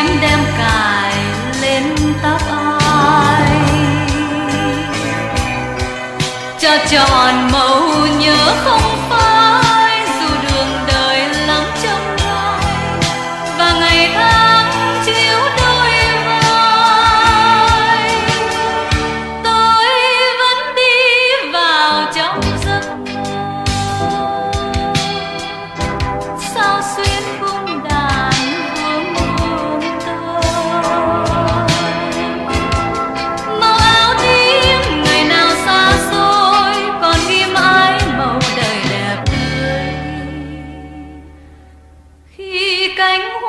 em đem cài lên tóc ai. Cho tròn màu nhớ không phai. cánh.